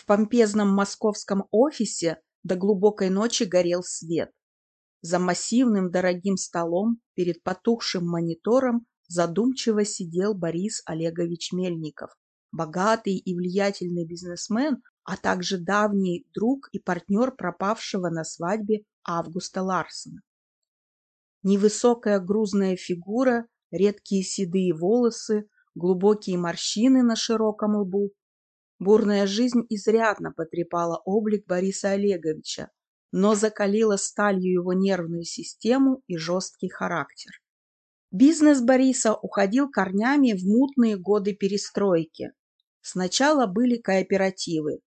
В помпезном московском офисе до глубокой ночи горел свет. За массивным дорогим столом перед потухшим монитором задумчиво сидел Борис Олегович Мельников, богатый и влиятельный бизнесмен, а также давний друг и партнер пропавшего на свадьбе Августа Ларсена. Невысокая грузная фигура, редкие седые волосы, глубокие морщины на широком лбу. Бурная жизнь изрядно потрепала облик Бориса Олеговича, но закалила сталью его нервную систему и жесткий характер. Бизнес Бориса уходил корнями в мутные годы перестройки. Сначала были кооперативы,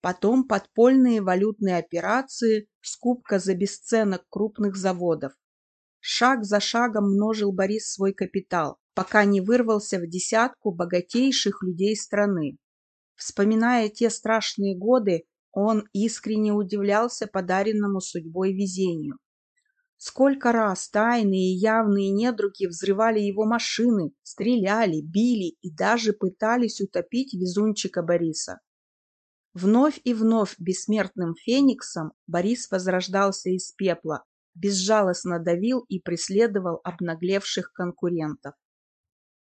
потом подпольные валютные операции, скупка за бесценок крупных заводов. Шаг за шагом множил Борис свой капитал, пока не вырвался в десятку богатейших людей страны. Вспоминая те страшные годы, он искренне удивлялся подаренному судьбой везению. Сколько раз тайные и явные недруги взрывали его машины, стреляли, били и даже пытались утопить везунчика Бориса. Вновь и вновь бессмертным фениксом Борис возрождался из пепла, безжалостно давил и преследовал обнаглевших конкурентов.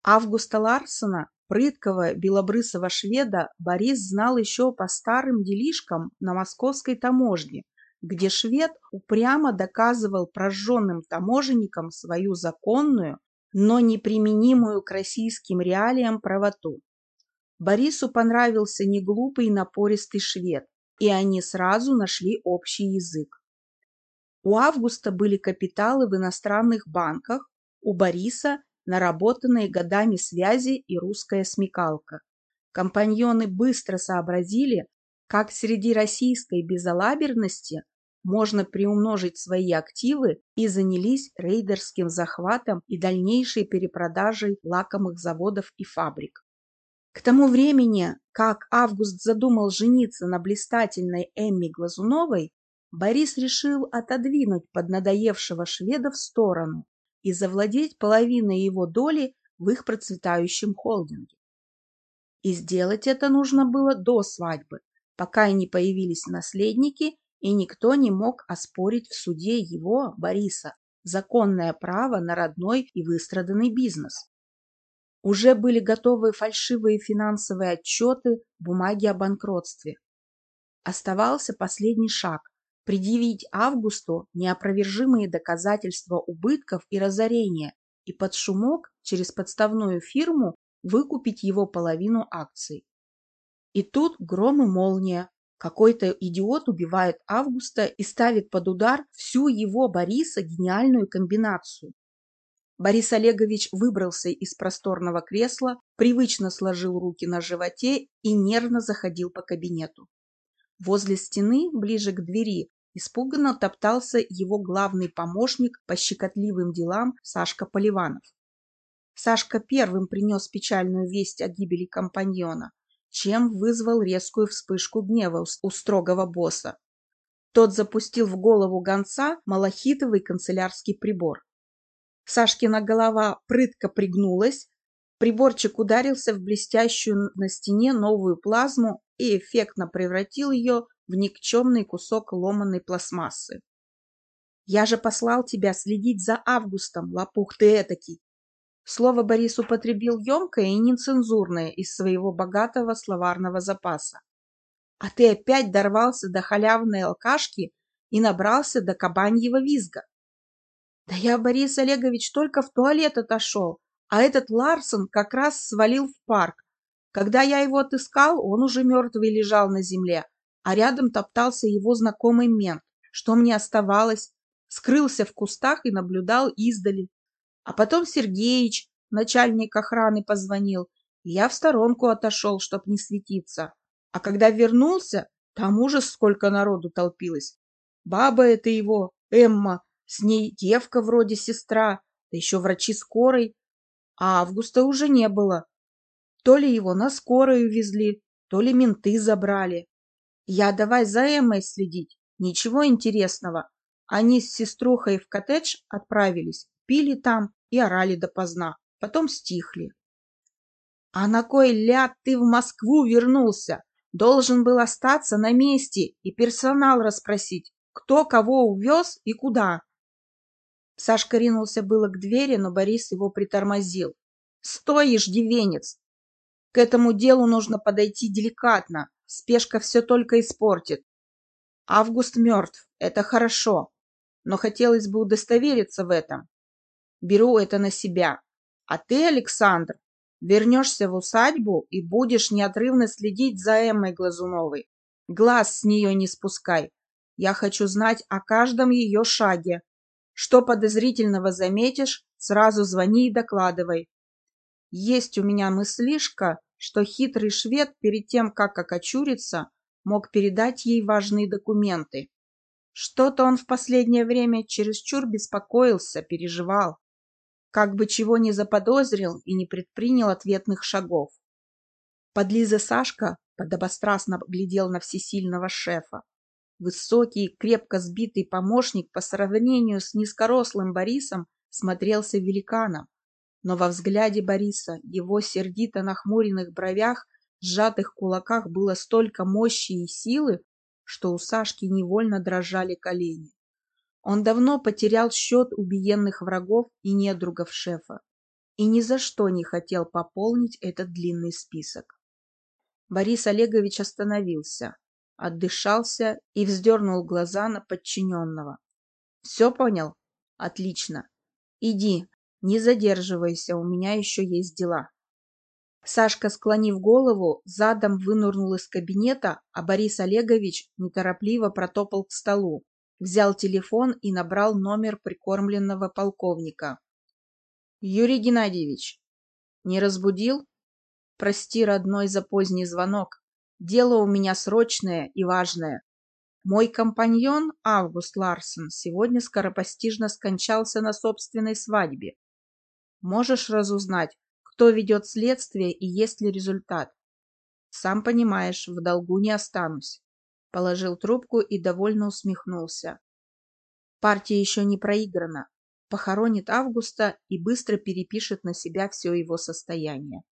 Августа Ларсена, прыткого белобрысого шведа, Борис знал еще по старым делишкам на московской таможне, где швед упрямо доказывал прожженным таможенникам свою законную, но неприменимую к российским реалиям правоту. Борису понравился неглупый и напористый швед, и они сразу нашли общий язык. У Августа были капиталы в иностранных банках, у Бориса наработанные годами связи и русская смекалка. Компаньоны быстро сообразили, как среди российской безалаберности можно приумножить свои активы и занялись рейдерским захватом и дальнейшей перепродажей лакомых заводов и фабрик. К тому времени, как Август задумал жениться на блистательной Эмми Глазуновой, Борис решил отодвинуть поднадоевшего шведа в сторону и завладеть половиной его доли в их процветающем холдинге. И сделать это нужно было до свадьбы, пока не появились наследники и никто не мог оспорить в суде его, Бориса, законное право на родной и выстраданный бизнес. Уже были готовы фальшивые финансовые отчеты, бумаги о банкротстве. Оставался последний шаг – предъявить Августу неопровержимые доказательства убытков и разорения и под шумок через подставную фирму выкупить его половину акций. И тут гром и молния. Какой-то идиот убивает Августа и ставит под удар всю его Бориса гениальную комбинацию. Борис Олегович выбрался из просторного кресла, привычно сложил руки на животе и нервно заходил по кабинету. Возле стены, ближе к двери, испуганно топтался его главный помощник по щекотливым делам Сашка Поливанов. Сашка первым принес печальную весть о гибели компаньона, чем вызвал резкую вспышку гнева у строгого босса. Тот запустил в голову гонца малахитовый канцелярский прибор. Сашкина голова прытко пригнулась, приборчик ударился в блестящую на стене новую плазму и эффектно превратил ее в никчемный кусок ломаной пластмассы. «Я же послал тебя следить за Августом, лопух ты этакий!» Слово Борис употребил емкое и нецензурное из своего богатого словарного запаса. «А ты опять дорвался до халявной алкашки и набрался до кабаньего визга. Да я, Борис Олегович, только в туалет отошел, а этот Ларсон как раз свалил в парк. Когда я его отыскал, он уже мертвый лежал на земле, а рядом топтался его знакомый мент. Что мне оставалось? Скрылся в кустах и наблюдал издали. А потом Сергеич, начальник охраны, позвонил, и я в сторонку отошел, чтоб не светиться. А когда вернулся, там ужас сколько народу толпилось. Баба это его, Эмма, с ней девка вроде сестра, да еще врачи скорой. А Августа уже не было. То ли его на скорую везли, то ли менты забрали. Я давай за Эммой следить. Ничего интересного. Они с сеструхой в коттедж отправились, пили там и орали допоздна. Потом стихли. А на кой ляд ты в Москву вернулся? Должен был остаться на месте и персонал расспросить, кто кого увез и куда. Сашка ринулся было к двери, но Борис его притормозил. «Стой, иждивенец! К этому делу нужно подойти деликатно, спешка все только испортит. Август мертв, это хорошо, но хотелось бы удостовериться в этом. Беру это на себя. А ты, Александр, вернешься в усадьбу и будешь неотрывно следить за Эммой Глазуновой. Глаз с нее не спускай. Я хочу знать о каждом ее шаге. Что подозрительного заметишь, сразу звони и докладывай. Есть у меня мыслишка, что хитрый швед перед тем, как окочуриться, мог передать ей важные документы. Что-то он в последнее время чересчур беспокоился, переживал. Как бы чего не заподозрил и не предпринял ответных шагов. Подлиза Сашка подобострастно глядел на всесильного шефа. Высокий, крепко сбитый помощник по сравнению с низкорослым Борисом смотрелся великаном. Но во взгляде Бориса, его сердито нахмуренных бровях, сжатых кулаках было столько мощи и силы, что у Сашки невольно дрожали колени. Он давно потерял счет убиенных врагов и недругов шефа и ни за что не хотел пополнить этот длинный список. Борис Олегович остановился, отдышался и вздернул глаза на подчиненного. «Все понял? Отлично. Иди, не задерживайся, у меня еще есть дела». Сашка, склонив голову, задом вынырнул из кабинета, а Борис Олегович неторопливо протопал к столу, взял телефон и набрал номер прикормленного полковника. «Юрий Геннадьевич, не разбудил? Прости, родной, за поздний звонок. Дело у меня срочное и важное. Мой компаньон Август Ларсен сегодня скоропостижно скончался на собственной свадьбе. Можешь разузнать, кто ведет следствие и есть ли результат. Сам понимаешь, в долгу не останусь. Положил трубку и довольно усмехнулся. Партия еще не проиграна. Похоронит Августа и быстро перепишет на себя все его состояние.